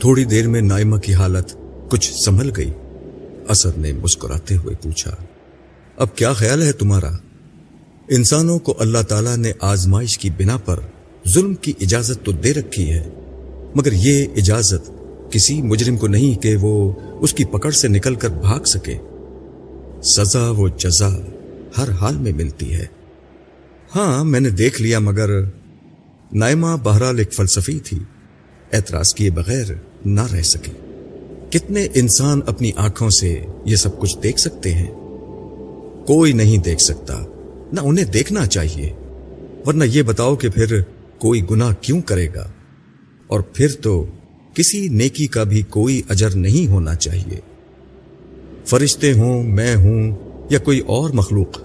تھوڑی دیر میں نائمہ کی حالت کچھ سنبھل گئی۔ اثر نے مسکراتے ہوئے پوچھا، اب کیا خیال ہے تمہارا؟ انسانوں کو اللہ تعالیٰ نے آزمائش کی بنا پر ظلم کی اجازت تو دے رکھی ہے، مگر یہ اجازت کسی مجرم کو نہیں کہ وہ اس کی پکڑ سے نکل کر بھاگ سکے۔ سزا و جزا ہر حال میں ملتی ہے۔ ہاں میں نے دیکھ لیا، مگر نائمہ بہرحال ایک فلسفی تھی۔ اعتراض کیے بغیر نہ رہ سکے۔ کتنے انسان اپنی آنکھوں سے یہ سب کچھ دیکھ سکتے ہیں؟ کوئی نہیں دیکھ سکتا، نہ انہیں دیکھنا چاہیے۔ ورنہ یہ بتاؤ کہ پھر کوئی گناہ کیوں کرے گا؟ اور پھر تو کسی نیکی کا بھی کوئی اجر نہیں ہونا چاہیے۔ فرشتے ہوں، میں ہوں یا کوئی اور مخلوق،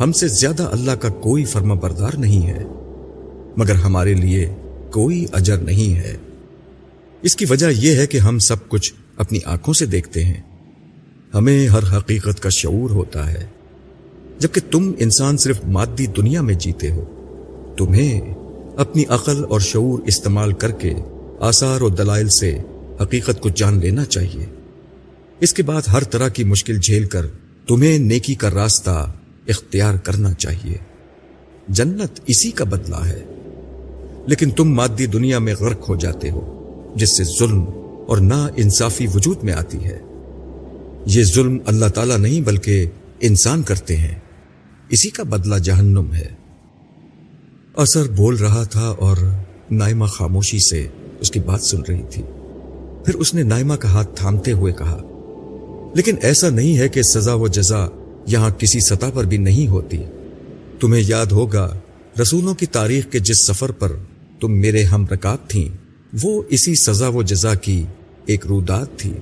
ہم سے زیادہ اللہ کا کوئی فرما بردار نہیں ہے۔ مگر ہمارے لیے کوئی اجر نہیں ہے۔ اس کی وجہ یہ ہے کہ ہم سب کچھ اپنی آنکھوں سے دیکھتے ہیں۔ ہمیں ہر حقیقت کا شعور ہوتا ہے۔ جبکہ تم انسان صرف مادی دنیا میں جیتے ہو، تمہیں اپنی عقل اور شعور استعمال کر کے آثار و دلائل سے حقیقت کو جان لینا چاہیے۔ اس کے بعد ہر طرح کی مشکل جھیل کر تمہیں نیکی کا راستہ اختیار کرنا چاہیے۔ جنت اسی کا بدلہ ہے، لیکن تم مادی دنیا میں غرق ہو جاتے ہو۔ جس سے ظلم اور نا انصافی وجود میں آتی ہے۔ یہ ظلم اللہ تعالیٰ نہیں بلکہ انسان کرتے ہیں۔ اسی کا بدلہ جہنم ہے۔ اثر بول رہا تھا اور نائمہ خاموشی سے اس کی بات سن رہی تھی۔ پھر اس نے نائمہ کا ہاتھ تھامتے ہوئے کہا، لیکن ایسا نہیں ہے کہ سزا و جزا یہاں کسی سطح پر بھی نہیں ہوتی۔ تمہیں یاد ہوگا، رسولوں کی تاریخ کے جس سفر پر تم میرے ہم رکاب تھیں وہ اسی سزا و جزا کی ایک رودات تھی۔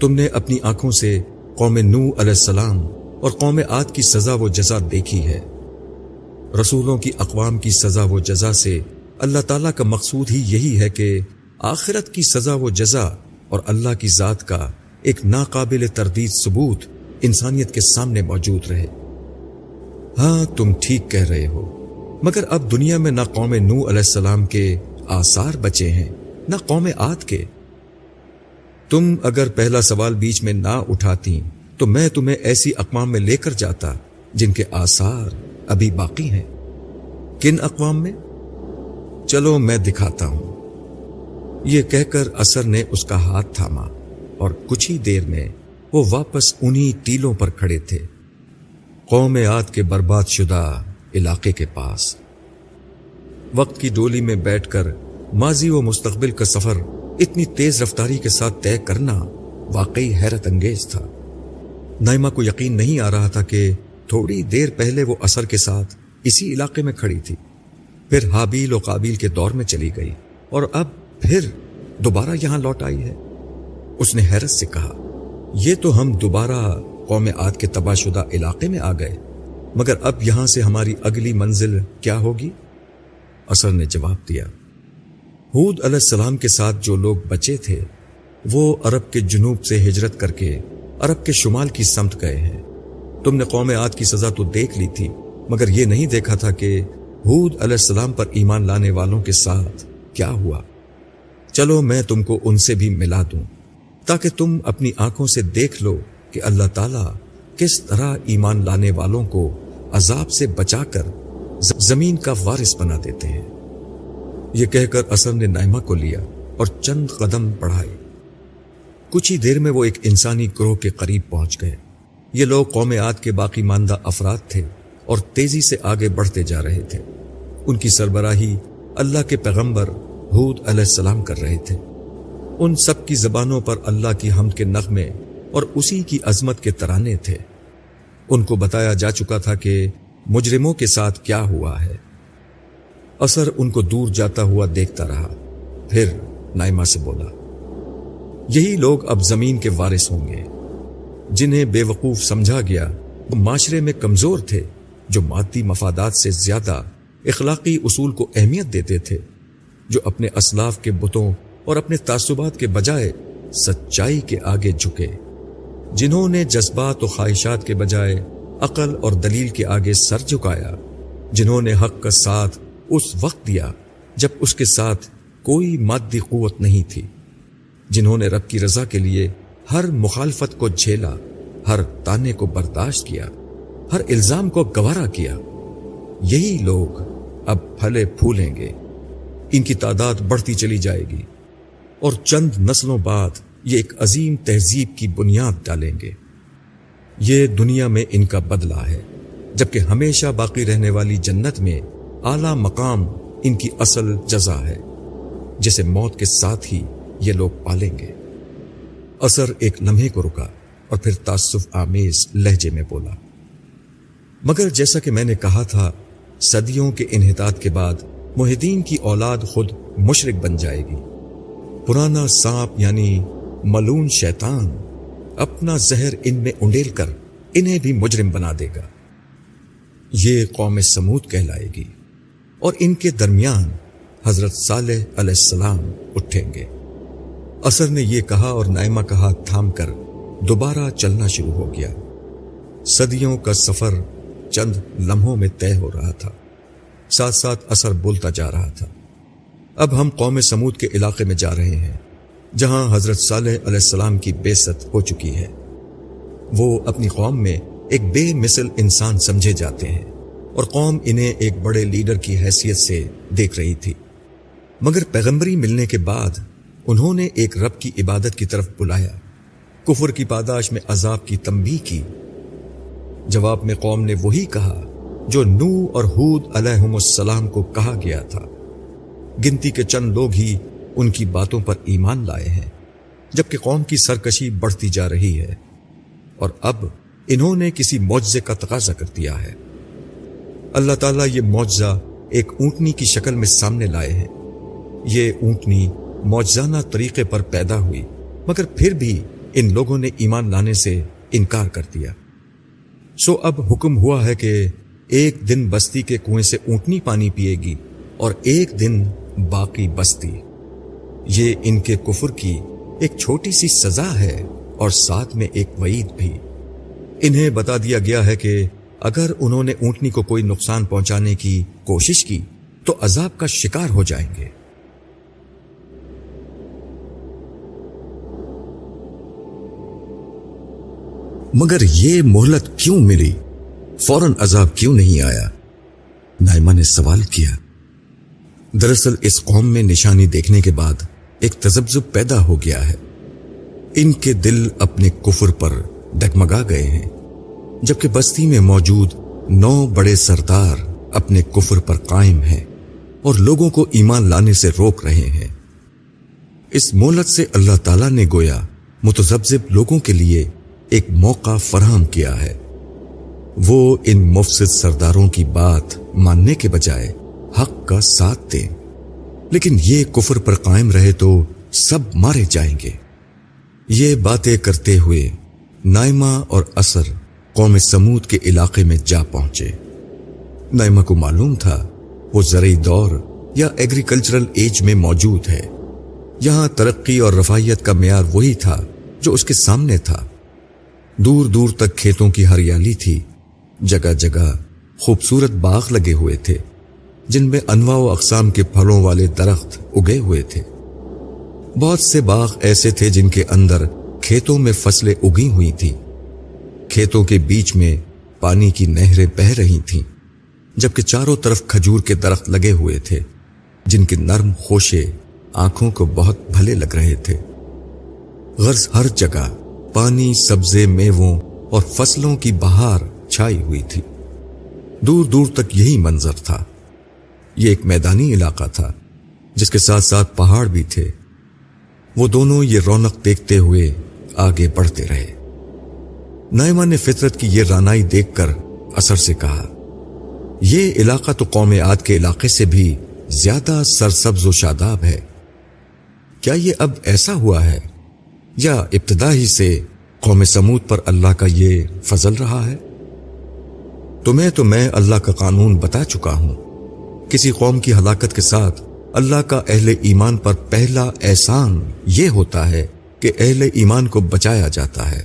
تم نے اپنی آنکھوں سے قوم نو علیہ السلام اور قوم آد کی سزا و جزا دیکھی ہے۔ رسولوں کی اقوام کی سزا و جزا سے اللہ تعالیٰ کا مقصود ہی یہی ہے کہ آخرت کی سزا و جزا اور اللہ کی ذات کا ایک ناقابل تردید ثبوت انسانیت کے سامنے موجود رہے۔ ہاں تم ٹھیک کہہ رہے ہو، مگر اب دنیا میں نہ قوم نو علیہ السلام کے آثار بچے ہیں، نہ قوم آد کے۔ تم اگر پہلا سوال بیچ میں نہ اٹھاتی، تو میں تمہیں ایسی اقوام میں لے کر جاتا جن کے آثار ابھی باقی ہیں۔ کن اقوام میں؟ چلو میں دکھاتا ہوں۔ یہ کہہ کر اثر نے اس کا ہاتھ تھاما اور کچھ ہی دیر میں وہ واپس انہی ٹیلوں پر کھڑے تھے۔ قوم آد کے برباد شدہ علاقے کے پاس۔ وقت کی ڈولی میں بیٹھ کر ماضی و مستقبل کا سفر اتنی تیز رفتاری کے ساتھ طے کرنا واقعی حیرت انگیز تھا۔ نائمہ کو یقین نہیں آ رہا تھا کہ تھوڑی دیر پہلے وہ اثر کے ساتھ اسی علاقے میں کھڑی تھی۔ پھر حابیل و قابیل کے دور میں چلی گئی اور اب پھر دوبارہ یہاں لوٹ آئی ہے۔ اس نے حیرت سے کہا، یہ تو ہم دوبارہ قوم آد کے تباہ شدہ علاقے میں آ گئے، مگر اب یہاں سے ہماری اگلی منزل کیا ہوگی؟ اثر نے جواب دیا۔ حود علیہ السلام کے ساتھ جو لوگ بچے تھے، وہ عرب کے جنوب سے ہجرت کر کے عرب کے شمال کی سمت گئے ہیں۔ تم نے قوم آد کی سزا تو دیکھ لی تھی، مگر یہ نہیں دیکھا تھا کہ حود علیہ السلام پر ایمان لانے والوں کے ساتھ کیا ہوا۔ چلو میں تم کو ان سے بھی ملا دوں، تاکہ تم اپنی آنکھوں سے دیکھ لو کہ اللہ تعالی کس طرح ایمان لانے والوں کو عذاب سے بچا کر زمین کا وارث بنا دیتے ہیں۔ یہ کہہ کر اثر نے نائمہ کو لیا اور چند قدم بڑھائے۔ کچھ ہی دیر میں وہ ایک انسانی گروہ کے قریب پہنچ گئے۔ یہ لوگ قوم آد کے باقی ماندہ افراد تھے اور تیزی سے آگے بڑھتے جا رہے تھے۔ ان کی سربراہی اللہ کے پیغمبر حود علیہ السلام کر رہے تھے۔ ان سب کی زبانوں پر اللہ کی حمد کے نغمے اور اسی کی عظمت کے ترانے تھے۔ ان کو بتایا جا چکا تھا کہ مجرموں کے ساتھ کیا ہوا ہے؟ اثر ان کو دور جاتا ہوا دیکھتا رہا، پھر نائمہ سے بولا، یہی لوگ اب زمین کے وارث ہوں گے، جنہیں بے وقوف سمجھا گیا، وہ معاشرے میں کمزور تھے، جو مادی مفادات سے زیادہ اخلاقی اصول کو اہمیت دیتے تھے، جو اپنے اسلاف کے بتوں اور اپنے تعصبات کے بجائے سچائی کے آگے جھکے، جنہوں نے جذبات و خواہشات کے بجائے عقل اور دلیل کے آگے سر جھکایا، جنہوں نے حق کا ساتھ اس وقت دیا جب اس کے ساتھ کوئی مادی قوت نہیں تھی، جنہوں نے رب کی رضا کے لیے ہر مخالفت کو جھیلا، ہر تانے کو برداشت کیا، ہر الزام کو گوارا کیا۔ یہی لوگ اب پھلے پھولیں گے، ان کی تعداد بڑھتی چلی جائے گی اور چند نسلوں بعد یہ ایک عظیم تہذیب کی بنیاد ڈالیں گے۔ یہ دنیا میں ان کا بدلہ ہے، جبکہ ہمیشہ باقی رہنے والی جنت میں اعلی مقام ان کی اصل جزا ہے، جسے موت کے ساتھ ہی یہ لوگ پالیں گے۔ اثر ایک لمحے کو رکا اور پھر تعصف آمیز لہجے میں بولا۔ مگر جیسا کہ میں نے کہا تھا، صدیوں کے انحطاط کے بعد محدین کی اولاد خود مشرق بن جائے گی۔ پرانا سانپ یعنی ملون شیطان اپنا زہر ان میں انڈیل کر انہیں بھی مجرم بنا دے گا۔ یہ قوم سمود کہلائے گی اور ان کے درمیان حضرت صالح علیہ السلام اٹھیں گے۔ اثر نے یہ کہا اور نائمہ کا ہاتھ تھام کر دوبارہ چلنا شروع ہو گیا۔ صدیوں کا سفر چند لمحوں میں طے ہو رہا تھا۔ ساتھ ساتھ اثر بولتا جا رہا تھا۔ اب ہم قوم سمود کے علاقے میں جا رہے ہیں۔ جہاں حضرت صالح علیہ السلام کی بے ست ہو چکی ہے۔ وہ اپنی قوم میں ایک بے مثل انسان سمجھے جاتے ہیں اور قوم انہیں ایک بڑے لیڈر کی حیثیت سے دیکھ رہی تھی۔ مگر پیغمبری ملنے کے بعد انہوں نے ایک رب کی عبادت کی طرف بلایا۔ کفر کی پاداش میں عذاب کی تمبی کی۔ جواب میں قوم نے وہی کہا جو نو اور حود علیہم السلام کو کہا گیا تھا۔ گنتی کے چند لوگ ہی ان کی باتوں پر ایمان لائے ہیں، جبکہ قوم کی سرکشی بڑھتی جا رہی ہے۔ اور اب انہوں نے کسی معجزے کا تقاضا کر دیا ہے۔ اللہ تعالیٰ یہ معجزہ ایک اونٹنی کی شکل میں سامنے لائے ہیں۔ یہ اونٹنی موجزانہ طریقے پر پیدا ہوئی، مگر پھر بھی ان لوگوں نے ایمان لانے سے انکار کر دیا۔ سو اب حکم ہوا ہے کہ ایک دن بستی کے کنویں سے اونٹنی پانی پیے گی اور ایک دن باقی بستی۔ یہ ان کے کفر کی ایک چھوٹی سی سزا ہے اور ساتھ میں ایک وعید بھی۔ انہیں بتا دیا گیا ہے کہ اگر انہوں نے اونٹنی کو کوئی نقصان پہنچانے کی کوشش کی، تو عذاب کا شکار ہو جائیں گے۔ مگر یہ مہلت کیوں ملی؟ فوراً عذاب کیوں نہیں آیا؟ نائمہ نے سوال کیا۔ دراصل اس قوم میں نشانی دیکھنے کے بعد ایک تذبذب پیدا ہو گیا ہے۔ ان کے دل اپنے کفر پر ڈگمگا گئے ہیں، جبکہ بستی میں موجود نو بڑے سردار اپنے کفر پر قائم ہیں اور لوگوں کو ایمان لانے سے روک رہے ہیں۔ اس مولت سے اللہ تعالی نے گویا متذبذب لوگوں کے لیے ایک موقع فراہم کیا ہے۔ وہ ان مفسد سرداروں کی بات ماننے کے بجائے حق کا ساتھ دیں۔ لیکن یہ کفر پر قائم رہے تو سب مارے جائیں گے۔ یہ باتیں کرتے ہوئے نائمہ اور اثر قوم سمود کے علاقے میں جا پہنچے۔ نائمہ کو معلوم تھا وہ زرعی دور یا ایگریکلچرل ایج میں موجود ہے۔ یہاں ترقی اور رفاہیت کا معیار وہی تھا جو اس کے سامنے تھا۔ دور دور تک کھیتوں کی ہریالی تھی۔ جگہ جگہ خوبصورت باغ لگے ہوئے تھے۔ جن میں انواع و اقسام کے پھلوں والے درخت اگے ہوئے تھے۔ بہت سے باغ ایسے تھے جن کے اندر کھیتوں میں فصلیں اگی ہوئی تھیں۔ کھیتوں کے بیچ میں پانی کی نہریں بہ رہی تھیں، جبکہ چاروں طرف کھجور کے درخت لگے ہوئے تھے، جن کے نرم خوشے آنکھوں کو بہت بھلے لگ رہے تھے۔ غرض ہر جگہ پانی، سبزے، میووں اور فصلوں کی بہار چھائی ہوئی تھی۔ دور دور تک یہی منظر تھا۔ یہ ایک میدانی علاقہ تھا، جس کے ساتھ ساتھ پہاڑ بھی تھے۔ وہ دونوں یہ رونق دیکھتے ہوئے آگے بڑھتے رہے۔ نائمہ نے فطرت کی یہ رانائی دیکھ کر اثر سے کہا، یہ علاقہ تو قوم عاد کے علاقے سے بھی زیادہ سرسبز و شاداب ہے۔ کیا یہ اب ایسا ہوا ہے؟ یا ابتدا ہی سے قوم سمود پر اللہ کا یہ فضل رہا ہے؟ تمہیں تو میں اللہ کا قانون بتا چکا ہوں۔ کسی قوم کی ہلاکت کے ساتھ اللہ کا اہل ایمان پر پہلا احسان یہ ہوتا ہے کہ اہل ایمان کو بچایا جاتا ہے۔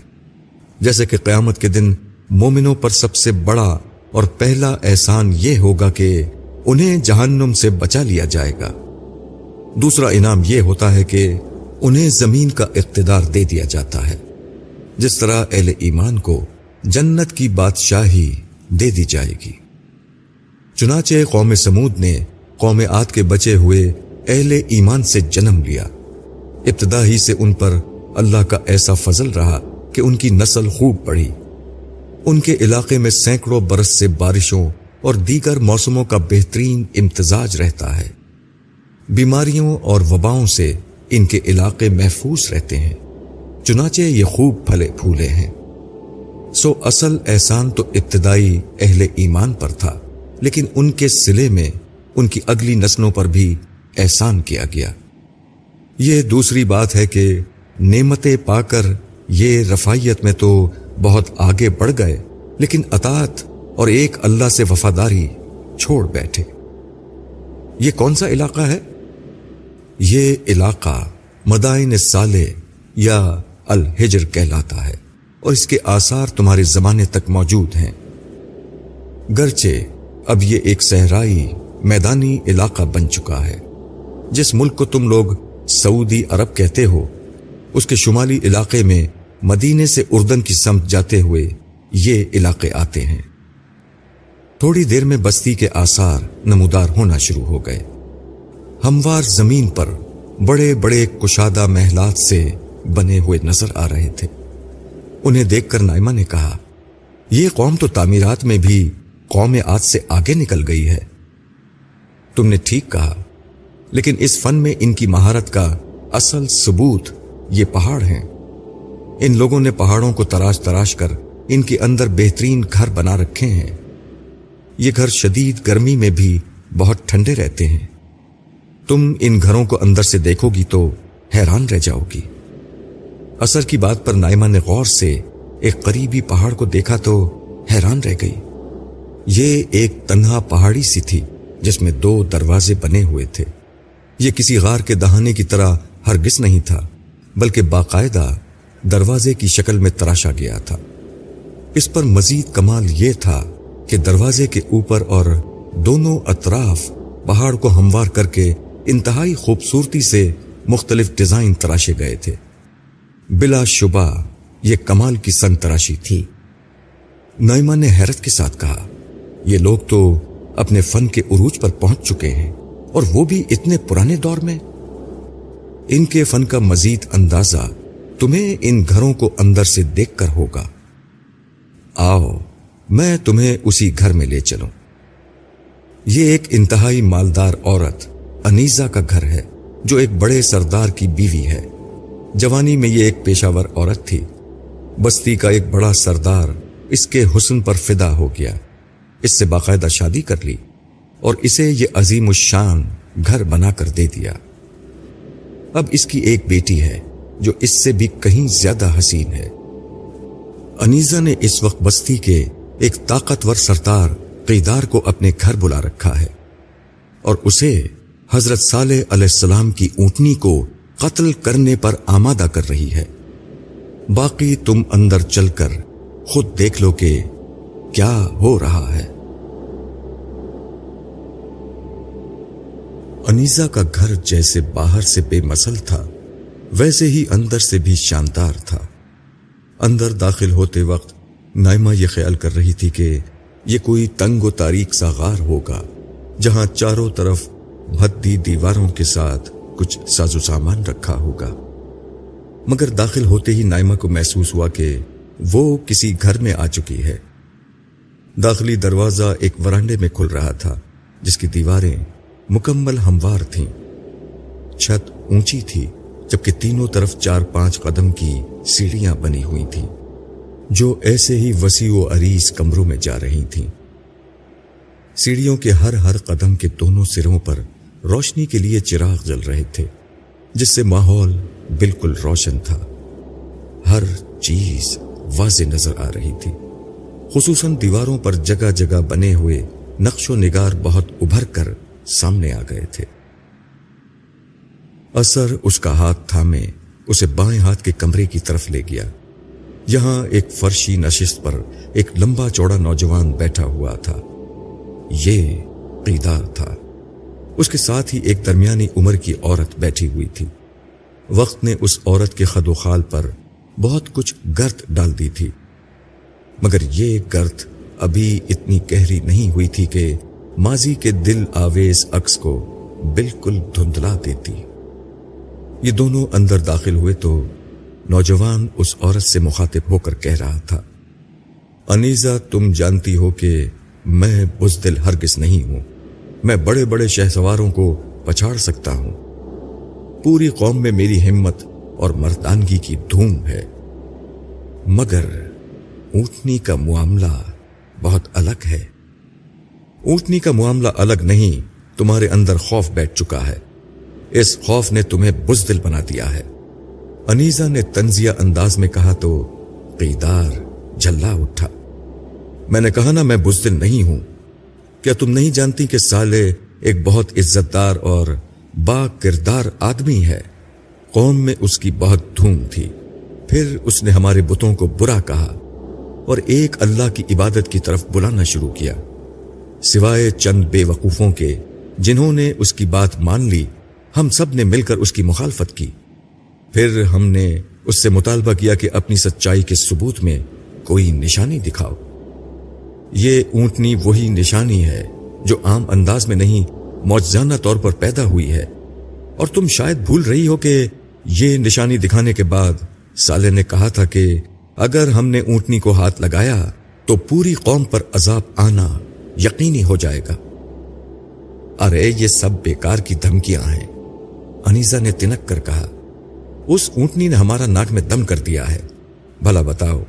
جیسے کہ قیامت کے دن مومنوں پر سب سے بڑا اور پہلا احسان یہ ہوگا کہ انہیں جہنم سے بچا لیا جائے گا۔ دوسرا انعام یہ ہوتا ہے کہ انہیں زمین کا اقتدار دے دیا جاتا ہے۔ جس طرح اہل ایمان کو جنت کی بادشاہی دے دی جائے گی۔ چنانچہ قوم سمود نے قوم آت کے بچے ہوئے اہل ایمان سے جنم لیا۔ ابتدا ہی سے ان پر اللہ کا ایسا فضل رہا کہ ان کی نسل خوب بڑھی۔ ان کے علاقے میں سینکڑوں برس سے بارشوں اور دیگر موسموں کا بہترین امتزاج رہتا ہے۔ بیماریوں اور وباؤں سے ان کے علاقے محفوظ رہتے ہیں۔ چنانچہ یہ خوب پھلے پھولے ہیں۔ سو اصل احسان تو ابتدائی اہل ایمان پر تھا۔ لیکن ان کے سلے میں ان کی اگلی نسلوں پر بھی احسان کیا گیا۔ یہ دوسری بات ہے کہ نعمتیں پا کر یہ رفائیت میں تو بہت آگے بڑھ گئے، لیکن اطاعت اور ایک اللہ سے وفاداری چھوڑ بیٹھے۔ یہ کون سا علاقہ ہے؟ یہ علاقہ مدائن سالے یا الحجر کہلاتا ہے اور اس کے آثار تمہارے زمانے تک موجود ہیں۔ گرچہ اب یہ ایک صحرائی میدانی علاقہ بن چکا ہے۔ جس ملک کو تم لوگ سعودی عرب کہتے ہو، اس کے شمالی علاقے میں مدینے سے اردن کی سمت جاتے ہوئے یہ علاقے آتے ہیں۔ تھوڑی دیر میں بستی کے آثار نمودار ہونا شروع ہو گئے۔ ہموار زمین پر بڑے بڑے کشادہ محلات سے بنے ہوئے نظر آ رہے تھے۔ انہیں دیکھ کر نائمہ نے کہا، یہ قوم تو تعمیرات میں بھی قوم آج سے آگے نکل گئی ہے۔ تم نے ٹھیک کہا، لیکن اس فن میں ان کی مہارت کا اصل ثبوت یہ پہاڑ ہیں۔ ان لوگوں نے پہاڑوں کو تراش تراش کر ان کے اندر بہترین گھر بنا رکھے ہیں۔ یہ گھر شدید گرمی میں بھی بہت ٹھنڈے رہتے ہیں۔ تم ان گھروں کو اندر سے دیکھو گی تو حیران رہ جاؤ گی۔ اثر کی بات پر نائمہ نے غور سے ایک قریبی پہاڑ کو دیکھا تو حیران رہ گئی۔ یہ ایک تنہا پہاڑی سی تھی جس میں دو دروازے بنے ہوئے تھے۔ یہ کسی غار کے دہانے کی طرح ہرگز نہیں تھا، بلکہ باقاعدہ دروازے کی شکل میں تراشا گیا تھا۔ اس پر مزید کمال یہ تھا کہ دروازے کے اوپر اور دونوں اطراف پہاڑ کو ہموار کر کے انتہائی خوبصورتی سے مختلف ڈیزائن تراشے گئے تھے۔ بلا شبہ یہ کمال کی سنگ تراشی تھی۔ نائمہ نے حیرت کے ساتھ کہا یہ لوگ تو اپنے فن کے عروج پر پہنچ چکے ہیں اور وہ بھی اتنے پرانے دور میں۔ ان کے فن کا مزید اندازہ تمہیں ان گھروں کو اندر سے دیکھ کر ہوگا۔ آؤ، میں تمہیں اسی گھر میں لے چلوں۔ یہ ایک انتہائی مالدار عورت انیزا کا گھر ہے، جو ایک بڑے سردار کی بیوی ہے۔ جوانی میں یہ ایک پیشاور عورت تھی۔ بستی کا ایک بڑا سردار اس کے حسن پر فدا ہو گیا۔ اس سے باقاعدہ شادی کر لی اور اسے یہ عظیم الشان گھر بنا کر دے دیا۔ اب اس کی ایک بیٹی ہے جو اس سے بھی کہیں زیادہ حسین ہے۔ انیزا نے اس وقت بستی کے ایک طاقتور سردار قیدار کو اپنے گھر بلا رکھا ہے اور اسے حضرت صالح علیہ السلام کی اونٹنی کو قتل کرنے پر آمادہ کر رہی ہے۔ باقی تم اندر چل کر خود دیکھ لو کہ کیا ہو رہا ہے۔ انیزا کا گھر جیسے باہر سے بے مسل تھا، ویسے ہی اندر سے بھی شاندار تھا۔ اندر داخل ہوتے وقت نائمہ یہ خیال کر رہی تھی کہ یہ کوئی تنگ و تاریخ سا غار ہوگا، جہاں چاروں طرف بھدی دیواروں کے ساتھ کچھ ساز و سامان رکھا ہوگا۔ مگر داخل ہوتے ہی نائمہ کو محسوس ہوا کہ وہ کسی گھر میں آ چکی ہے۔ داخلی دروازہ ایک ورانڈے میں کھل رہا تھا، جس کی دیواریں مکمل ہموار تھیں۔ چھت اونچی تھی، جبکہ تینوں طرف چار پانچ قدم کی سیڑھیاں بنی ہوئی تھیں، جو ایسے ہی وسیع و عریض کمروں میں جا رہی تھیں۔ سیڑھیوں کے ہر ہر قدم کے دونوں سروں پر روشنی کے لیے چراغ جل رہے تھے، جس سے ماحول بالکل روشن تھا۔ ہر چیز واضح نظر آ رہی تھی۔ خصوصاً دیواروں پر جگہ جگہ بنے ہوئے نقش و نگار بہت ابھر کر سامنے آ گئے تھے۔ اثر اس کا ہاتھ تھامے اسے بائیں ہاتھ کے کمرے کی طرف لے گیا۔ یہاں ایک فرشی نشست پر ایک لمبا چوڑا نوجوان بیٹھا ہوا تھا۔ یہ قیدار تھا۔ اس کے ساتھ ہی ایک درمیانی عمر کی عورت بیٹھی ہوئی تھی۔ وقت نے اس عورت کے خد و خال پر بہت کچھ گرد ڈال دی تھی۔ مگر یہ گرد ابھی اتنی گہری نہیں ہوئی تھی کہ ماضی کے دل آویز عکس کو بالکل دھندلا دیتی۔ یہ دونوں اندر داخل ہوئے تو نوجوان اس عورت سے مخاطب ہو کر کہہ رہا تھا انیزا تم جانتی ہو کہ میں بزدل ہرگز نہیں ہوں۔ میں بڑے بڑے شہ سواروں کو پچھاڑ سکتا ہوں۔ پوری قوم میں میری ہمت اور مردانگی کی دھوم ہے۔ مگر اونٹنی کا معاملہ بہت الگ ہے۔ اونٹنی کا معاملہ الگ نہیں، تمہارے اندر خوف بیٹھ چکا ہے۔ اس خوف نے تمہیں بزدل بنا دیا ہے۔ انیزا نے تنزیہ انداز میں کہا تو قیدار جھلا اٹھا۔ میں نے کہا نا میں بزدل نہیں ہوں۔ کیا تم نہیں جانتی کہ سالے ایک بہت عزت دار اور با کردار آدمی ہے؟ قوم میں اس کی بہت دھوم تھی۔ پھر اس نے ہمارے بتوں کو برا کہا اور ایک اللہ کی عبادت کی طرف بلانا شروع کیا۔ سوائے چند بے وقوفوں کے جنہوں نے اس کی بات مان لی، ہم سب نے مل کر اس کی مخالفت کی۔ پھر ہم نے اس سے مطالبہ کیا کہ اپنی سچائی کے ثبوت میں کوئی نشانی دکھاؤ۔ یہ اونٹنی وہی نشانی ہے جو عام انداز میں نہیں موجزانہ طور پر پیدا ہوئی ہے۔ اور تم شاید بھول رہی ہو کہ یہ نشانی دکھانے کے بعد سالے نے کہا تھا کہ اگر ہم نے اونٹنی کو ہاتھ لگایا تو پوری قوم پر عذاب آنا۔ یقینی ہو جائے گا۔ ارے، یہ سب بیکار کی دھمکیاں ہیں۔ انیزا نے تنک کر کہا، اس اونٹنی نے ہمارا ناک میں دم کر دیا ہے۔ بھلا بتاؤ،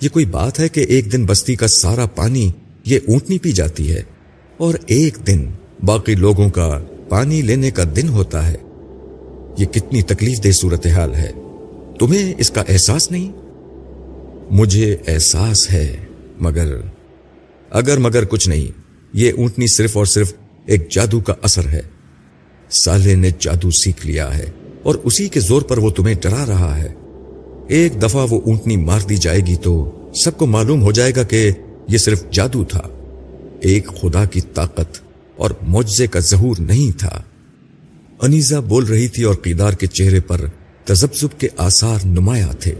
یہ کوئی بات ہے کہ ایک دن بستی کا سارا پانی یہ اونٹنی پی جاتی ہے اور ایک دن باقی لوگوں کا پانی لینے کا دن ہوتا ہے؟ یہ کتنی تکلیف دہ صورتحال ہے۔ تمہیں اس کا احساس نہیں؟ مجھے احساس ہے، مگر اگر مگر کچھ نہیں، یہ اونٹنی صرف اور صرف ایک جادو کا اثر ہے۔ سالے نے جادو سیکھ لیا ہے اور اسی کے زور پر وہ تمہیں ڈرا رہا ہے۔ ایک دفعہ وہ اونٹنی مار دی جائے گی تو سب کو معلوم ہو جائے گا کہ یہ صرف جادو تھا۔ ایک خدا کی طاقت اور معجزے کا ظہور نہیں تھا۔ انیزا بول رہی تھی اور قیدار کے چہرے پر تزبزب کے آثار نمایاں تھے۔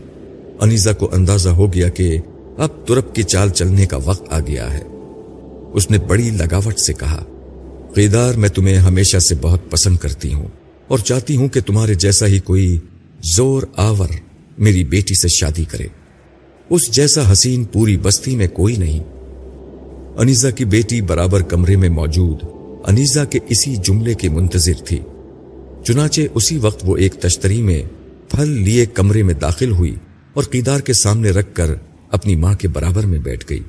انیزا کو اندازہ ہو گیا کہ اب ترپ کی چال چلنے کا وقت آ گیا ہے۔ اس نے بڑی لگاوٹ سے کہا قیدار میں تمہیں ہمیشہ سے بہت پسند کرتی ہوں اور چاہتی ہوں کہ تمہارے جیسا ہی کوئی زور آور میری بیٹی سے شادی کرے۔ اس جیسا حسین پوری بستی میں کوئی نہیں۔ انیزا کی بیٹی برابر کمرے میں موجود انیزا کے اسی جملے کے منتظر تھی۔ چنانچہ اسی وقت وہ ایک تشتری میں پھل لیے کمرے میں داخل ہوئی اور قیدار کے سامنے رکھ کر اپنی ماں کے برابر میں بیٹھ گئی۔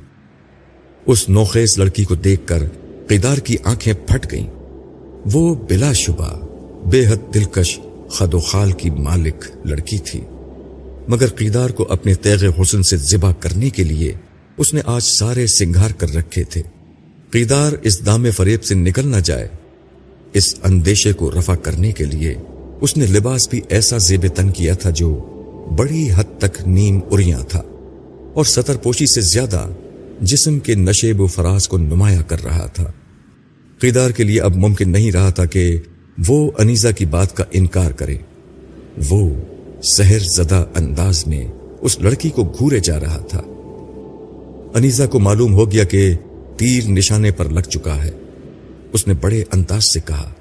اس نوخیز لڑکی کو دیکھ کر قیدار کی آنکھیں پھٹ گئیں۔ وہ بلا شبہ، بے حد دلکش، خد و خال کی مالک لڑکی تھی۔ مگر قیدار کو اپنے تیغ حسن سے ذبح کرنے کے لیے اس نے آج سارے سنگھار کر رکھے تھے۔ قیدار اس دام فریب سے نکل نہ جائے۔ اس اندیشے کو رفع کرنے کے لیے اس نے لباس بھی ایسا زیب تن کیا تھا جو بڑی حد تک نیم اریاں تھا۔ اور سطر پوشی سے زیادہ جسم کے نشیب و فراز کو نمایاں کر رہا تھا۔ قیدار کے لیے اب ممکن نہیں رہا تھا کہ وہ انیزا کی بات کا انکار کرے۔ وہ سہر زدہ انداز میں اس لڑکی کو گھورے جا رہا تھا۔ انیزا کو معلوم ہو گیا کہ تیر نشانے پر لگ چکا ہے۔ اس نے بڑے انداز سے کہا،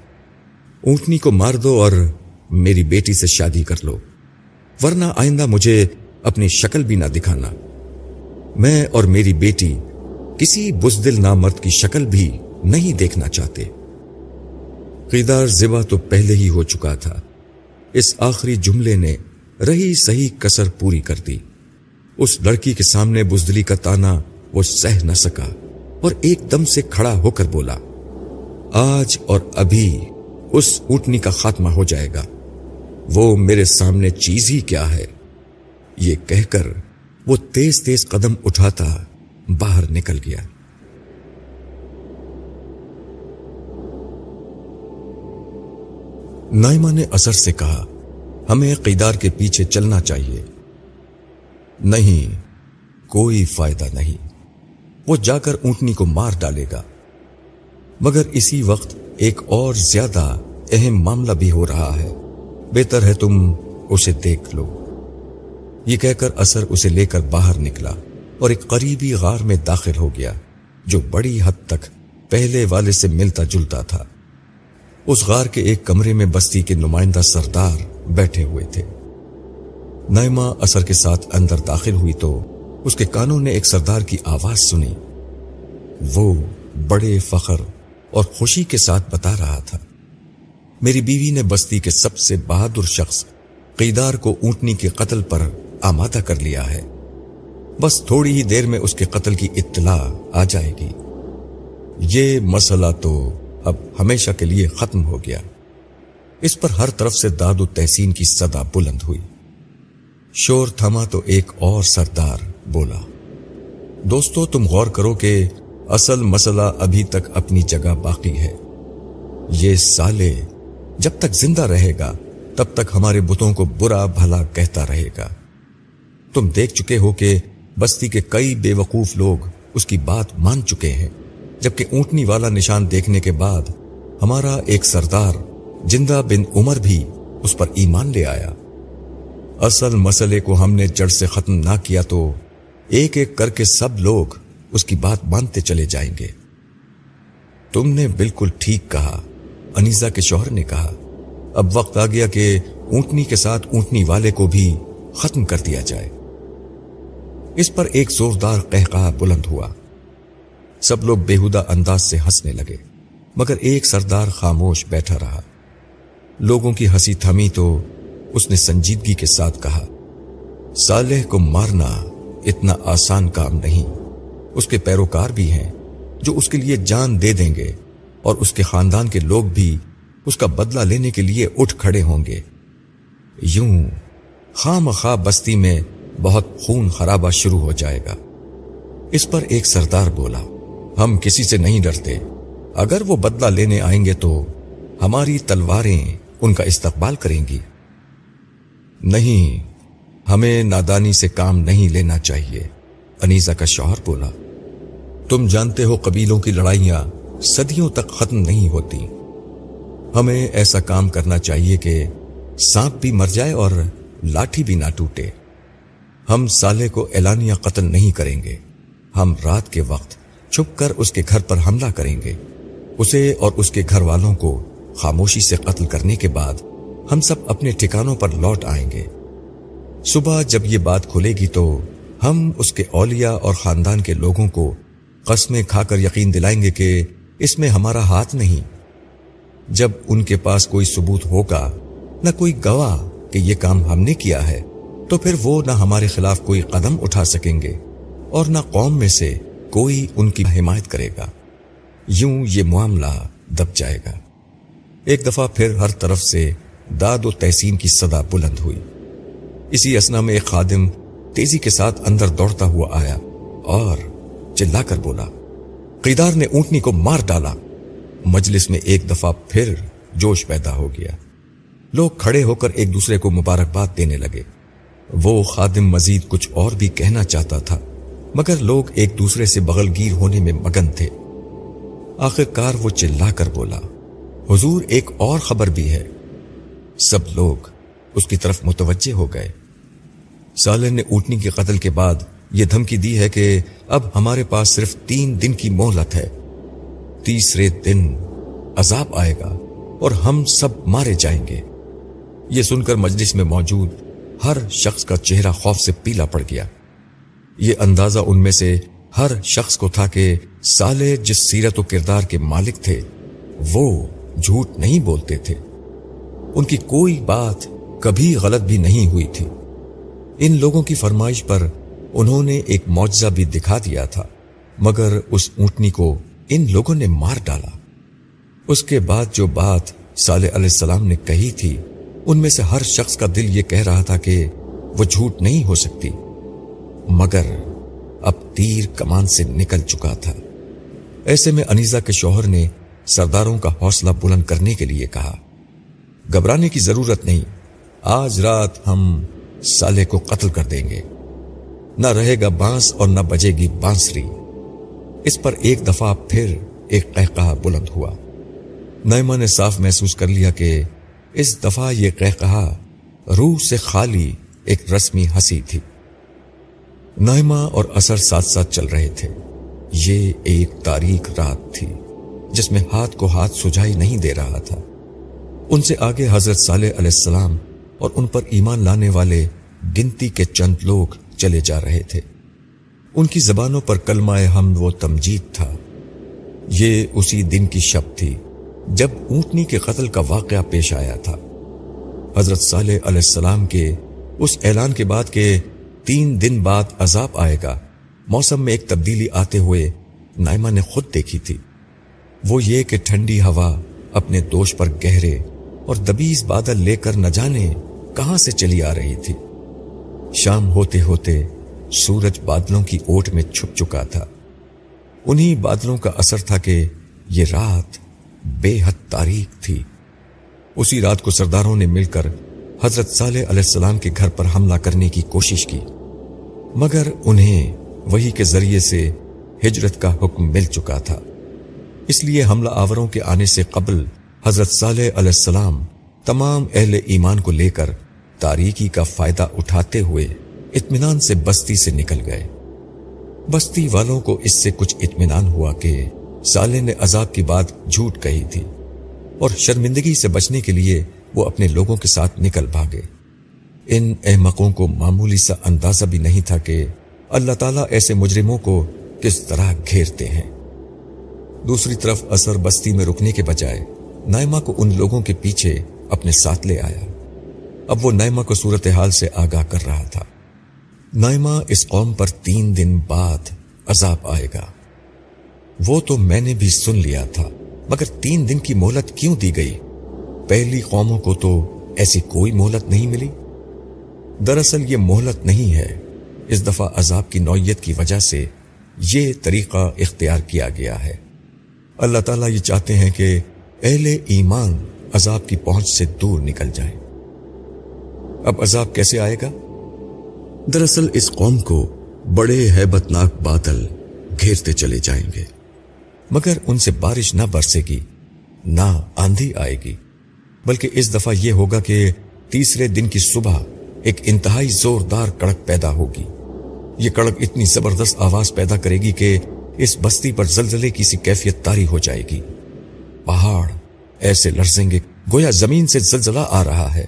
اونٹنی کو مار دو اور میری بیٹی سے شادی کر لو، ورنہ آئندہ مجھے اپنی شکل بھی نہ دکھانا۔ میں اور میری بیٹی کسی بزدل نامرد کی شکل بھی نہیں دیکھنا چاہتے۔ قیدار زبا تو پہلے ہی ہو چکا تھا۔ اس آخری جملے نے رہی صحیح کسر پوری کر دی۔ اس لڑکی کے سامنے بزدلی کا تانا وہ سہ نہ سکا اور ایک دم سے کھڑا ہو کر بولا، آج اور ابھی اس اونٹنی کا خاتمہ ہو جائے گا۔ وہ میرے سامنے چیز ہی کیا ہے؟ یہ کہہ کر وہ تیز تیز قدم اٹھاتا باہر نکل گیا۔ نائمہ نے اثر سے کہا، ہمیں قیدار کے پیچھے چلنا چاہیے۔ نہیں، کوئی فائدہ نہیں۔ وہ جا کر اونٹنی کو مار ڈالے گا۔ مگر اسی وقت ایک اور زیادہ اہم معاملہ بھی ہو رہا ہے۔ بہتر ہے تم اسے دیکھ لو۔ یہ کہہ کر اثر اسے لے کر باہر نکلا اور ایک قریبی غار میں داخل ہو گیا جو بڑی حد تک پہلے والے سے ملتا جلتا تھا۔ اس غار کے ایک کمرے میں بستی کے نمائندہ سردار بیٹھے ہوئے تھے۔ نائمہ اثر کے ساتھ اندر داخل ہوئی تو اس کے کانوں نے ایک سردار کی آواز سنی۔ وہ بڑے فخر اور خوشی کے ساتھ بتا رہا تھا۔ میری بیوی نے بستی کے سب سے بہادر شخص قیدار کو اونٹنی کے قتل پر آمادہ کر لیا ہے۔ بس تھوڑی ہی دیر میں اس کے قتل کی اطلاع آ جائے گی۔ یہ مسئلہ تو اب ہمیشہ کے لیے ختم ہو گیا۔ اس پر ہر طرف سے داد و تحسین کی صدا بلند ہوئی۔ شور تھما تو ایک اور سردار بولا، دوستو، تم غور کرو کہ اصل مسئلہ ابھی تک اپنی جگہ باقی ہے۔ یہ سالے جب تک زندہ رہے گا، تب تک ہمارے بتوں کو برا بھلا کہتا رہے گا۔ تم دیکھ چکے ہو کہ بستی کے کئی بے وقوف لوگ اس کی بات مان چکے ہیں۔ جبکہ اونٹنی والا نشان دیکھنے کے بعد ہمارا ایک سردار جندہ بن عمر بھی اس پر ایمان لے آیا۔ اصل مسئلے کو ہم نے جڑ سے ختم نہ کیا تو ایک ایک کر کے سب لوگ اس کی بات مانتے چلے جائیں گے۔ تم نے بالکل ٹھیک کہا انیزا کے شوہر نے کہا۔ اب وقت آ گیا کہ اونٹنی کے ساتھ اونٹنی والے کو بھی ختم کر دیا جائے۔ اس پر ایک زوردار قہقہ بلند ہوا۔ سب لوگ بےحدہ انداز سے ہنسنے لگے، مگر ایک سردار خاموش بیٹھا رہا۔ لوگوں کی ہنسی تھمی تو اس نے سنجیدگی کے ساتھ کہا، صالح کو مارنا اتنا آسان کام نہیں۔ اس کے پیروکار بھی ہیں جو اس کے لیے جان دے دیں گے، اور اس کے خاندان کے لوگ بھی اس کا بدلہ لینے کے لیے اٹھ کھڑے ہوں گے۔ یوں خام خواہ بستی میں بہت خون خرابہ شروع ہو جائے گا۔ اس پر ایک سردار بولا، ہم کسی سے نہیں ڈرتے۔ اگر وہ بدلہ لینے آئیں گے تو ہماری تلواریں ان کا استقبال کریں گی۔ نہیں، ہمیں نادانی سے کام نہیں لینا چاہیے انیزا کا شوہر بولا۔ تم جانتے ہو قبیلوں کی لڑائیاں صدیوں تک ختم نہیں ہوتی۔ ہمیں ایسا کام کرنا چاہیے کہ سانپ بھی مر جائے اور لاٹھی بھی نہ ٹوٹے۔ ہم سالے کو اعلانیہ قتل نہیں کریں گے۔ ہم رات کے وقت چھپ کر اس کے گھر پر حملہ کریں گے۔ اسے اور اس کے گھر والوں کو خاموشی سے قتل کرنے کے بعد ہم سب اپنے ٹھکانوں پر لوٹ آئیں گے۔ صبح جب یہ بات کھلے گی تو ہم اس کے اولیاء اور خاندان کے لوگوں کو قسمیں کھا کر یقین دلائیں گے کہ اس میں ہمارا ہاتھ نہیں۔ جب ان کے پاس کوئی ثبوت ہوگا، نہ کوئی گواہ کہ یہ کام ہم نے کیا ہے۔ تو پھر وہ نہ ہمارے خلاف کوئی قدم اٹھا سکیں گے اور نہ قوم میں سے کوئی ان کی حمایت کرے گا۔ یوں یہ معاملہ دب جائے گا۔ ایک دفعہ پھر ہر طرف سے داد و تحسین کی صدا بلند ہوئی۔ اسی اسنا میں ایک خادم تیزی کے ساتھ اندر دوڑتا ہوا آیا اور چلا کر بولا، قیدار نے اونٹنی کو مار ڈالا۔ مجلس میں ایک دفعہ پھر جوش پیدا ہو گیا۔ لوگ کھڑے ہو کر ایک دوسرے کو مبارکباد دینے لگے۔ وہ خادم مزید کچھ اور بھی کہنا چاہتا تھا، مگر لوگ ایک دوسرے سے بغل گیر ہونے میں مگن تھے۔ آخر کار وہ چلا کر بولا، حضور، ایک اور خبر بھی ہے۔ سب لوگ اس کی طرف متوجہ ہو گئے۔ سالے نے اوٹنی کے قتل کے بعد یہ دھمکی دی ہے کہ اب ہمارے پاس صرف تین دن کی مہلت ہے۔ تیسرے دن عذاب آئے گا اور ہم سب مارے جائیں گے۔ یہ سن کر مجلس میں موجود ہر شخص کا چہرہ خوف سے پیلا پڑ گیا۔ یہ اندازہ ان میں سے ہر شخص کو تھا کہ سالے جس سیرت و کردار کے مالک تھے، وہ جھوٹ نہیں بولتے تھے۔ ان کی کوئی بات کبھی غلط بھی نہیں ہوئی تھی۔ ان لوگوں کی فرمائش پر انہوں نے ایک معجزہ بھی دکھا دیا تھا، مگر اس اونٹنی کو ان لوگوں نے مار ڈالا۔ اس کے بعد جو بات صالح علیہ السلام نے کہی تھی ان میں سے ہر شخص کا دل یہ کہہ رہا تھا کہ وہ جھوٹ نہیں ہو سکتی۔ مگر اب تیر کمان سے نکل چکا تھا۔ ایسے میں انیزا کے شوہر نے سرداروں کا حوصلہ بلند کرنے کے لیے کہا، گھبرانے کی ضرورت نہیں، آج رات ہم سالے کو قتل کر دیں گے۔ نہ رہے گا بانس اور نہ بجے گی بانسری۔ اس پر ایک دفعہ پھر ایک قہقہ بلند ہوا۔ نیما نے صاف محسوس کر لیا کہ اس دفعہ یہ کہہ کہا، روح سے خالی ایک رسمی ہنسی تھی۔ نائمہ اور اثر ساتھ ساتھ چل رہے تھے۔ یہ ایک تاریخ رات تھی، جس میں ہاتھ کو ہاتھ سجائی نہیں دے رہا تھا۔ ان سے آگے حضرت صالح علیہ السلام اور ان پر ایمان لانے والے گنتی کے چند لوگ چلے جا رہے تھے۔ ان کی زبانوں پر کلمہ حمد و تمجید تھا۔ یہ اسی دن کی شب تھی۔ جب اونٹنی کے قتل کا واقعہ پیش آیا تھا، حضرت صالح علیہ السلام کے اس اعلان کے بعد کہ تین دن بعد عذاب آئے گا، موسم میں ایک تبدیلی آتے ہوئے نائمہ نے خود دیکھی تھی۔ وہ یہ کہ ٹھنڈی ہوا اپنے دوش پر گہرے اور دبیز بادل لے کر نہ جانے کہاں سے چلی آ رہی تھی۔ شام ہوتے ہوتے سورج بادلوں کی اوٹ میں چھپ چکا تھا۔ انہی بادلوں کا اثر تھا کہ یہ رات بے حد تاریخ تھی۔ اسی رات کو سرداروں نے مل کر حضرت صالح علیہ السلام کے گھر پر حملہ کرنے کی کوشش کی، مگر انہیں وہی کے ذریعے سے ہجرت کا حکم مل چکا تھا۔ اس لیے حملہ آوروں کے آنے سے قبل حضرت صالح علیہ السلام تمام اہل ایمان کو لے کر تاریکی کا فائدہ اٹھاتے ہوئے اطمینان سے بستی سے نکل گئے۔ بستی والوں کو اس سے کچھ اطمینان ہوا کہ سالے نے عذاب کی بات جھوٹ کہی تھی اور شرمندگی سے بچنے کے لیے وہ اپنے لوگوں کے ساتھ نکل بھاگے۔ ان احمقوں کو معمولی سا اندازہ بھی نہیں تھا کہ اللہ تعالیٰ ایسے مجرموں کو کس طرح گھیرتے ہیں۔ دوسری طرف اثر بستی میں رکنے کے بجائے نائمہ کو ان لوگوں کے پیچھے اپنے ساتھ لے آیا۔ اب وہ نائمہ کو صورتحال سے آگاہ کر رہا تھا۔ نائمہ اس قوم پر تین دن بعد عذاب آئے گا۔ وہ تو میں نے بھی سن لیا تھا، مگر تین دن کی مہلت کیوں دی گئی؟ پہلی قوموں کو تو ایسی کوئی مہلت نہیں ملی۔ دراصل یہ مہلت نہیں ہے۔ اس دفعہ عذاب کی نوعیت کی وجہ سے یہ طریقہ اختیار کیا گیا ہے۔ اللہ تعالیٰ یہ چاہتے ہیں کہ اہل ایمان عذاب کی پہنچ سے دور نکل جائیں۔ اب عذاب کیسے آئے گا؟ دراصل اس قوم کو بڑے ہیبت ناک بادل گھیرتے چلے جائیں گے۔ مگر ان سے بارش نہ برسے گی، نہ آندھی آئے گی۔ بلکہ اس دفعہ یہ ہوگا کہ تیسرے دن کی صبح ایک انتہائی زوردار کڑک پیدا ہوگی۔ یہ کڑک اتنی زبردست آواز پیدا کرے گی کہ اس بستی پر زلزلے کی سی کیفیت تاری ہو جائے گی۔ پہاڑ ایسے لرزیں گے، گویا زمین سے زلزلہ آ رہا ہے۔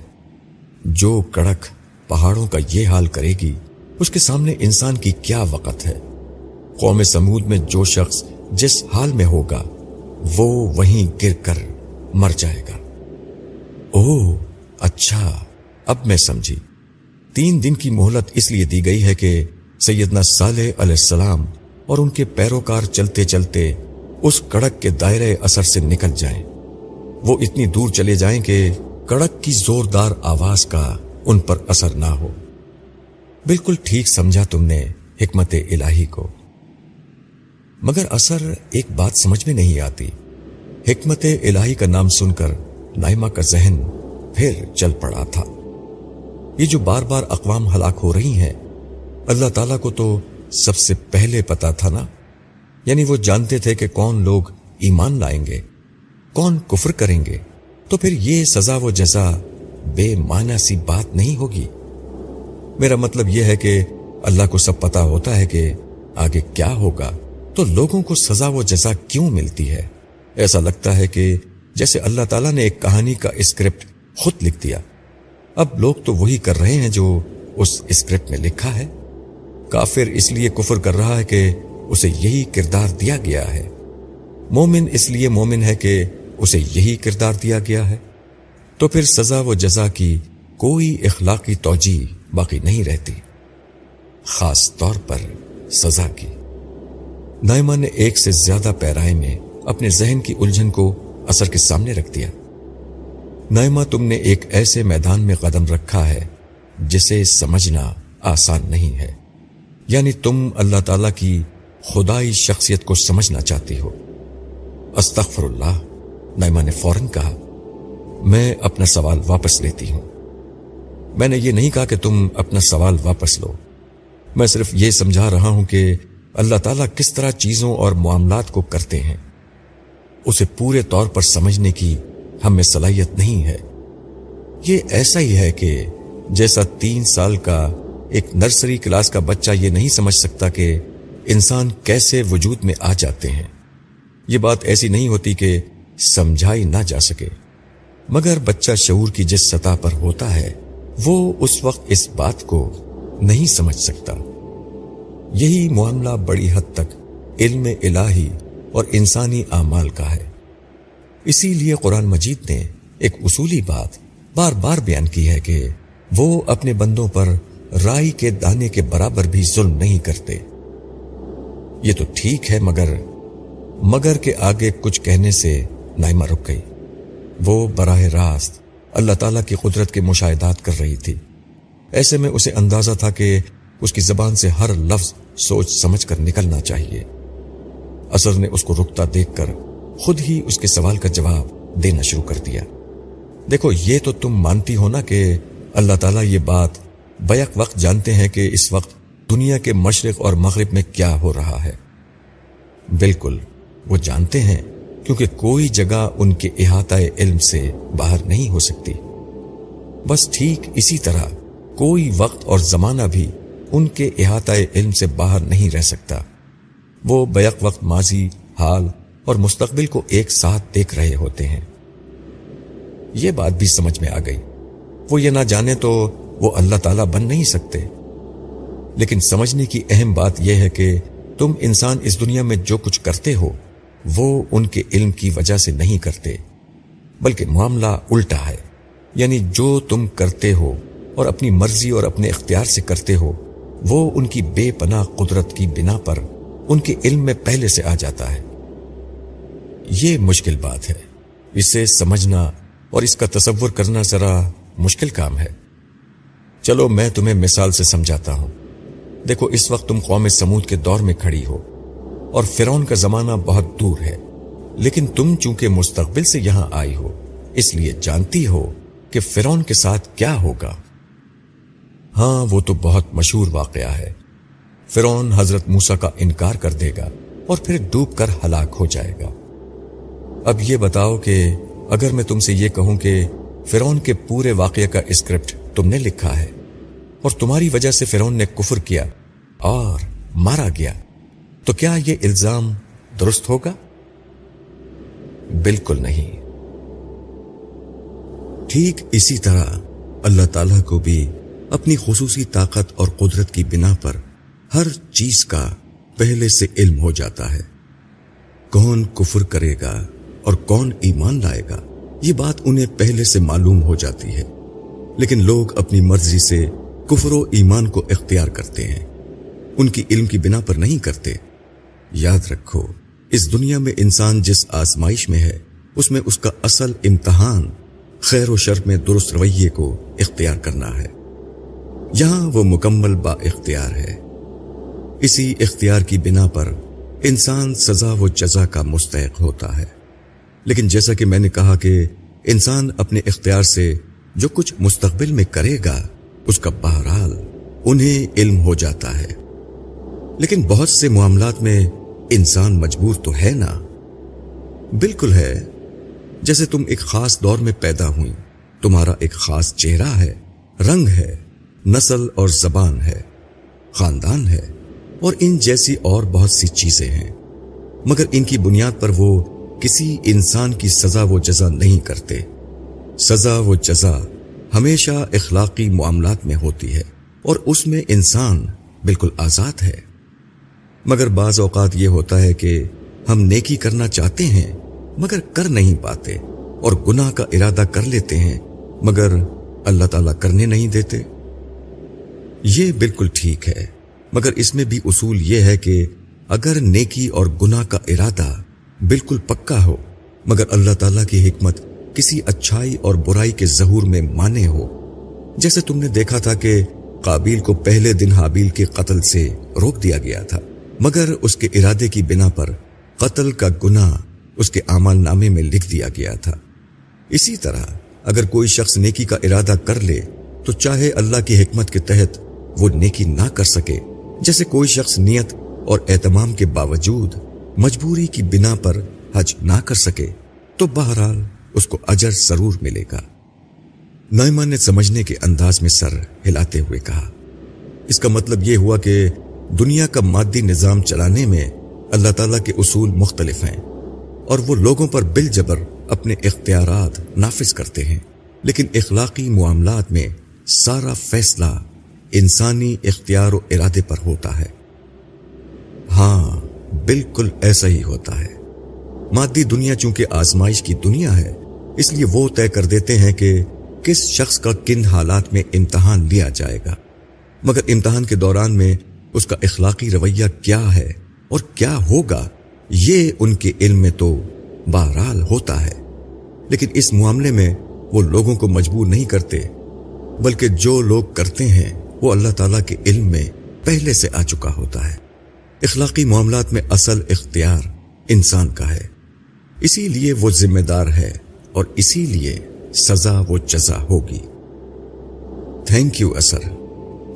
جو کڑک پہاڑوں کا یہ حال کرے گی، اس کے سامنے انسان کی کیا وقت ہے۔ قوم سمود میں جو شخص جس حال میں ہوگا، وہ وہیں گر کر مر جائے گا۔ او اچھا اب میں سمجھی۔ تین دن کی مہلت اس لیے دی گئی ہے کہ سیدنا صالح علیہ السلام اور ان کے پیروکار چلتے چلتے اس کڑک کے دائرے اثر سے نکل جائیں۔ وہ اتنی دور چلے جائیں کہ کڑک کی زوردار آواز کا ان پر اثر نہ ہو۔ بالکل ٹھیک سمجھا تم نے حکمت الہی کو۔ مگر اثر ایک بات سمجھ میں نہیں آتی۔ حکمت الہی کا نام سن کر نائمہ کا ذہن پھر چل پڑا تھا۔ یہ جو بار بار اقوام ہلاک ہو رہی ہیں، اللہ تعالیٰ کو تو سب سے پہلے پتا تھا نا؟ یعنی وہ جانتے تھے کہ کون لوگ ایمان لائیں گے، کون کفر کریں گے۔ تو پھر یہ سزا و جزا بے معنی سی بات نہیں ہوگی۔ میرا مطلب یہ ہے کہ اللہ کو سب پتا ہوتا ہے کہ آگے کیا ہوگا۔ تو لوگوں کو سزا و جزا کیوں ملتی ہے؟ ایسا لگتا ہے کہ جیسے اللہ تعالیٰ نے ایک کہانی کا اسکرپٹ خود لکھ دیا۔ اب لوگ تو وہی کر رہے ہیں جو اس اسکرپٹ میں لکھا ہے۔ کافر اس لیے کفر کر رہا ہے کہ اسے یہی کردار دیا گیا ہے۔ مومن اس لیے مومن ہے کہ اسے یہی کردار دیا گیا ہے۔ تو پھر سزا و جزا کی کوئی اخلاقی توجہ باقی نہیں رہتی۔ خاص طور پر سزا کی۔ نائمہ نے ایک سے زیادہ پیرائے میں اپنے ذہن کی الجھن کو اثر کے سامنے رکھ دیا۔ نائمہ، تم نے ایک ایسے میدان میں قدم رکھا ہے جسے سمجھنا آسان نہیں ہے۔ یعنی تم اللہ تعالی کی خدائی شخصیت کو سمجھنا چاہتی ہو۔ استغفر اللہ نائمہ نے فوراً کہا۔ میں اپنا سوال واپس لیتی ہوں۔ میں نے یہ نہیں کہا کہ تم اپنا سوال واپس لو۔ میں صرف یہ سمجھا رہا ہوں کہ اللہ تعالیٰ کس طرح چیزوں اور معاملات کو کرتے ہیں، اسے پورے طور پر سمجھنے کی ہمیں صلاحیت نہیں ہے۔ یہ ایسا ہی ہے کہ جیسا تین سال کا ایک نرسری کلاس کا بچہ یہ نہیں سمجھ سکتا کہ انسان کیسے وجود میں آ جاتے ہیں۔ یہ بات ایسی نہیں ہوتی کہ سمجھائی نہ جا سکے۔ مگر بچہ شعور کی جس سطح پر ہوتا ہے، وہ اس وقت اس بات کو نہیں سمجھ سکتا۔ یہی معاملہ بڑی حد تک علم الہی اور انسانی اعمال کا ہے۔ اسی لیے قرآن مجید نے ایک اصولی بات بار بار بیان کی ہے کہ وہ اپنے بندوں پر رائی کے دانے کے برابر بھی ظلم نہیں کرتے۔ یہ تو ٹھیک ہے، مگر مگر کے آگے کچھ کہنے سے نائمہ رک گئی۔ وہ براہ راست اللہ تعالی کی قدرت کے مشاہدات کر رہی تھی۔ ایسے میں اسے اندازہ تھا کہ اس کی زبان سے ہر لفظ سوچ سمجھ کر نکلنا چاہیے۔ اثر نے اس کو رکتا دیکھ کر خود ہی اس کے سوال کا جواب دینا شروع کر دیا۔ دیکھو، یہ تو تم مانتی ہو نا کہ اللہ تعالیٰ یہ بات بیک وقت جانتے ہیں کہ اس وقت دنیا کے مشرق اور مغرب میں کیا ہو رہا ہے۔ بالکل، وہ جانتے ہیں، کیونکہ کوئی جگہ ان کے احاطہ علم سے باہر نہیں ہو سکتی۔ بس ٹھیک اسی طرح، کوئی وقت اور زمانہ بھی ان کے احاطہ علم سے باہر نہیں رہ سکتا۔ وہ بیک وقت ماضی، حال اور مستقبل کو ایک ساتھ دیکھ رہے ہوتے ہیں۔ یہ بات بھی سمجھ میں آ گئی۔ وہ یہ نہ جانے تو وہ اللہ تعالیٰ بن نہیں سکتے۔ لیکن سمجھنے کی اہم بات یہ ہے کہ تم انسان اس دنیا میں جو کچھ کرتے ہو، وہ ان کے علم کی وجہ سے نہیں کرتے، بلکہ معاملہ الٹا ہے۔ یعنی جو تم کرتے ہو اور اپنی مرضی اور اپنے اختیار سے کرتے ہو وہ ان کی بے پناہ قدرت کی بنا پر ان کے علم میں پہلے سے آ جاتا ہے۔ یہ مشکل بات ہے۔ اسے سمجھنا اور اس کا تصور کرنا ذرا مشکل کام ہے۔ چلو میں تمہیں مثال سے سمجھاتا ہوں۔ دیکھو، اس وقت تم قوم سمود کے دور میں کھڑی ہو اور فرون کا زمانہ بہت دور ہے۔ لیکن تم چونکہ مستقبل سے یہاں آئی ہو، اس لیے جانتی ہو کہ فرون کے ساتھ کیا ہوگا۔ ہاں وہ تو بہت مشہور واقعہ ہے۔ فرون حضرت موسا کا انکار کر دے گا اور پھر ڈوب کر ہلاک ہو جائے گا۔ اب یہ بتاؤ کہ اگر میں تم سے یہ کہوں کہ فرون کے پورے واقعے کا اسکرپٹ تم نے لکھا ہے اور تمہاری وجہ سے فرون نے کفر کیا اور مارا گیا، تو کیا یہ الزام درست ہوگا؟ بالکل نہیں۔ ٹھیک اسی طرح اللہ تعالی کو بھی اپنی خصوصی طاقت اور قدرت کی بنا پر ہر چیز کا پہلے سے علم ہو جاتا ہے۔ کون کفر کرے گا اور کون ایمان لائے گا؟ یہ بات انہیں پہلے سے معلوم ہو جاتی ہے۔ لیکن لوگ اپنی مرضی سے کفر و ایمان کو اختیار کرتے ہیں۔ ان کی علم کی بنا پر نہیں کرتے۔ یاد رکھو، اس دنیا میں انسان جس آزمائش میں ہے، اس میں اس کا اصل امتحان خیر و شر میں درست رویے کو اختیار کرنا ہے۔ یہاں وہ مکمل با اختیار ہے۔ اسی اختیار کی بنا پر انسان سزا و جزا کا مستحق ہوتا ہے۔ لیکن جیسا کہ میں نے کہا کہ انسان اپنے اختیار سے جو کچھ مستقبل میں کرے گا، اس کا بہرحال انہیں علم ہو جاتا ہے۔ لیکن بہت سے معاملات میں انسان مجبور تو ہے نا؟ بالکل ہے۔ جیسے تم ایک خاص دور میں پیدا ہوئی تمہارا ایک خاص چہرہ ہے، رنگ ہے۔ نسل اور زبان ہے، خاندان ہے اور ان جیسی اور بہت سی چیزیں ہیں۔ مگر ان کی بنیاد پر وہ کسی انسان کی سزا و جزا نہیں کرتے۔ سزا و جزا ہمیشہ اخلاقی معاملات میں ہوتی ہے اور اس میں انسان بالکل آزاد ہے۔ مگر بعض اوقات یہ ہوتا ہے کہ ہم نیکی کرنا چاہتے ہیں مگر کر نہیں پاتے اور گناہ کا ارادہ کر لیتے ہیں مگر اللہ تعالیٰ کرنے نہیں دیتے۔ یہ بالکل ٹھیک ہے، مگر اس میں بھی اصول یہ ہے کہ اگر نیکی اور گناہ کا ارادہ بالکل پکا ہو، مگر اللہ تعالیٰ کی حکمت کسی اچھائی اور برائی کے ظہور میں مانے ہو۔ جیسے تم نے دیکھا تھا کہ قابیل کو پہلے دن حابیل کے قتل سے روک دیا گیا تھا، مگر اس کے ارادے کی بنا پر قتل کا گناہ اس کے اعمال نامے میں لکھ دیا گیا تھا۔ اسی طرح اگر کوئی شخص نیکی کا ارادہ کر لے، تو چاہے اللہ کی حکمت کے تحت وہ نیکی نہ کر سکے، جیسے کوئی شخص نیت اور اہتمام کے باوجود مجبوری کی بنا پر حج نہ کر سکے، تو بہرحال اس کو اجر ضرور ملے گا۔ نائمہ نے سمجھنے کے انداز میں سر ہلاتے ہوئے کہا، اس کا مطلب یہ ہوا کہ دنیا کا مادی نظام چلانے میں اللہ تعالیٰ کے اصول مختلف ہیں اور وہ لوگوں پر بل جبر اپنے اختیارات نافذ کرتے ہیں، لیکن اخلاقی معاملات میں سارا فیصلہ انسانی اختیار و ارادے پر ہوتا ہے۔ ہاں بالکل ایسا ہی ہوتا ہے۔ مادی دنیا چونکہ آزمائش کی دنیا ہے، اس لیے وہ طے کر دیتے ہیں کہ کس شخص کا کن حالات میں امتحان لیا جائے گا۔ مگر امتحان کے دوران میں اس کا اخلاقی رویہ کیا ہے اور کیا ہوگا، یہ ان کے علم میں تو بہرحال ہوتا ہے۔ لیکن اس معاملے میں وہ لوگوں کو مجبور نہیں کرتے، بلکہ جو لوگ کرتے ہیں وہ اللہ تعالیٰ کے علم میں پہلے سے آ چکا ہوتا ہے۔ اخلاقی معاملات میں اصل اختیار انسان کا ہے۔ اسی لیے وہ ذمہ دار ہے اور اسی لیے سزا وہ جزا ہوگی۔ تھینک یو اثر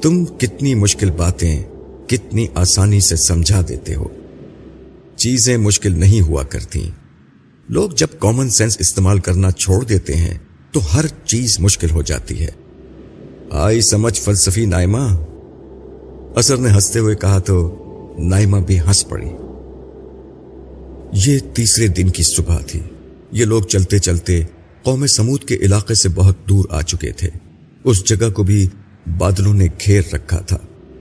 تم کتنی مشکل باتیں کتنی آسانی سے سمجھا دیتے ہو۔ چیزیں مشکل نہیں ہوا کرتی لوگ جب کامن سینس استعمال کرنا چھوڑ دیتے ہیں تو ہر چیز مشکل ہو جاتی ہے۔ آئی سمجھ فلسفی نائمہ۔ اثر نے ہنستے ہوئے کہا تو نائمہ بھی ہنس پڑی۔ یہ تیسرے دن کی صبح تھی۔ یہ لوگ چلتے چلتے قوم سمود کے علاقے سے بہت دور آ چکے تھے۔ اس جگہ کو بھی بادلوں نے گھیر رکھا تھا،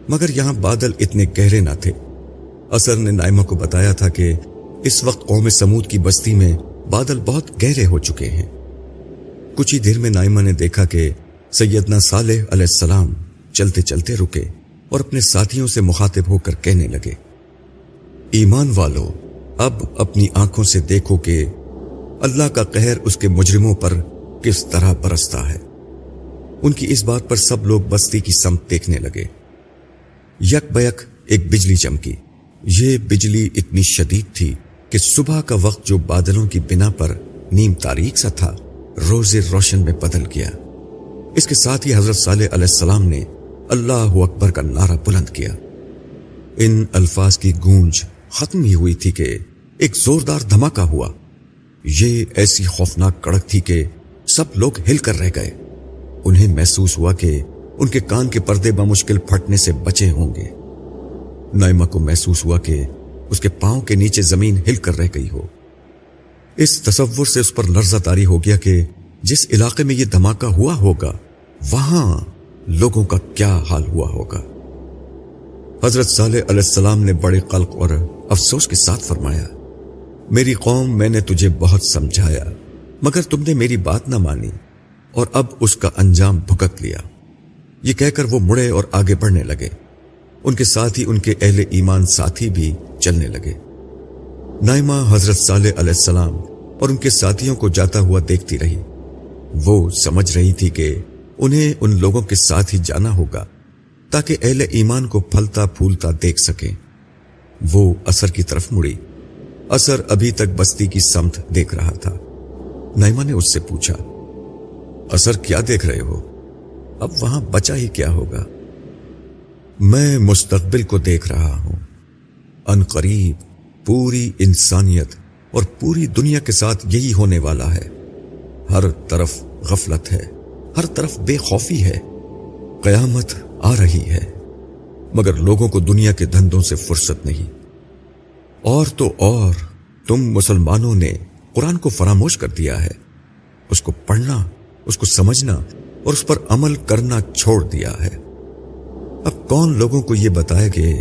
مگر یہاں بادل اتنے گہرے نہ تھے۔ اثر نے نائمہ کو بتایا تھا کہ اس وقت قوم سمود کی بستی میں بادل بہت گہرے ہو چکے ہیں۔ کچھ ہی دیر میں نائمہ نے دیکھا کہ سیدنا صالح علیہ السلام چلتے چلتے رکے اور اپنے ساتھیوں سے مخاطب ہو کر کہنے لگے، ایمان والو، اب اپنی آنکھوں سے دیکھو کہ اللہ کا قہر اس کے مجرموں پر کس طرح برستا ہے۔ ان کی اس بات پر سب لوگ بستی کی سمت دیکھنے لگے۔ یک بیک ایک بجلی چمکی۔ یہ بجلی اتنی شدید تھی کہ صبح کا وقت جو بادلوں کی بنا پر نیم تاریخ سا تھا روز روشن میں بدل گیا۔ اس کے ساتھ ہی حضرت صالح علیہ السلام نے اللہ اکبر کا نعرہ بلند کیا۔ ان الفاظ کی گونج ختم ہی ہوئی تھی کہ ایک زوردار دھماکہ ہوا۔ یہ ایسی خوفناک کڑک تھی کہ سب لوگ ہل کر رہ گئے۔ انہیں محسوس ہوا کہ ان کے کان کے پردے بمشکل پھٹنے سے بچے ہوں گے۔ نائمہ کو محسوس ہوا کہ اس کے پاؤں کے نیچے زمین ہل کر رہ گئی ہو۔ اس تصور سے اس پر لرزہ تاری ہو گیا کہ جس علاقے میں یہ دھماکہ ہوا ہوگا وہاں لوگوں کا کیا حال ہوا ہوگا؟ حضرت صالح علیہ السلام نے بڑے قلق اور افسوس کے ساتھ فرمایا، میری قوم میں نے تجھے بہت سمجھایا، مگر تم نے میری بات نہ مانی اور اب اس کا انجام بھگت لیا۔ یہ کہہ کر وہ مڑے اور آگے بڑھنے لگے۔ ان کے ساتھ ہی ان کے اہل ایمان ساتھی بھی چلنے لگے۔ نائمہ حضرت صالح علیہ السلام اور ان کے ساتھیوں کو جاتا ہوا دیکھتی رہی۔ وہ سمجھ رہی تھی کہ انہیں ان لوگوں کے ساتھ ہی جانا ہوگا، تاکہ اہل ایمان کو پھلتا پھولتا دیکھ سکیں۔ وہ اثر کی طرف مڑی۔ اثر ابھی تک بستی کی سمت دیکھ رہا تھا۔ نائمہ نے اس سے پوچھا، اثر کیا دیکھ رہے ہو؟ اب وہاں بچا ہی کیا ہوگا؟ میں مستقبل کو دیکھ رہا ہوں۔ ان قریب پوری انسانیت اور پوری دنیا کے ساتھ یہی ہونے والا ہے۔ ہر طرف غفلت ہے۔ ہر طرف بے خوفی ہے۔ قیامت آ رہی ہے۔ مگر لوگوں کو دنیا کے دھندوں سے فرصت نہیں۔ اور تو اور، تم مسلمانوں نے قرآن کو فراموش کر دیا ہے۔ اس کو پڑھنا، اس کو سمجھنا اور اس پر عمل کرنا چھوڑ دیا ہے۔ اب کون لوگوں کو یہ بتائے کہ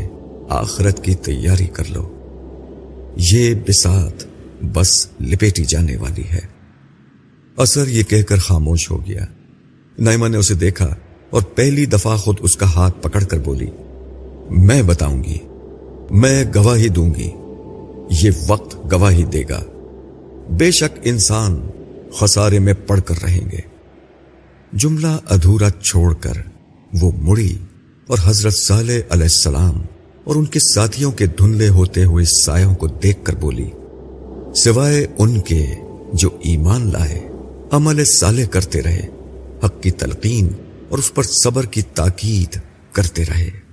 آخرت کی تیاری کر لو۔ یہ بسات بس لپیٹی جانے والی ہے۔ اثر یہ کہہ کر خاموش ہو گیا۔ نائمہ نے اسے دیکھا اور پہلی دفعہ خود اس کا ہاتھ پکڑ کر بولی، میں بتاؤں گی، میں گواہی دوں گی، یہ وقت گواہی دے گا۔ بے شک انسان خسارے میں پڑ کر رہیں گے۔ جملہ ادھورا چھوڑ کر وہ مڑی اور حضرت صالح علیہ السلام اور ان کے ساتھیوں کے دھندلے ہوتے ہوئے سایوں کو دیکھ کر بولی، سوائے ان کے جو ایمان لائے، عمل صالح کرتے رہے۔ حق کی تلقین اور اس پر صبر کی تاکید کرتے رہے۔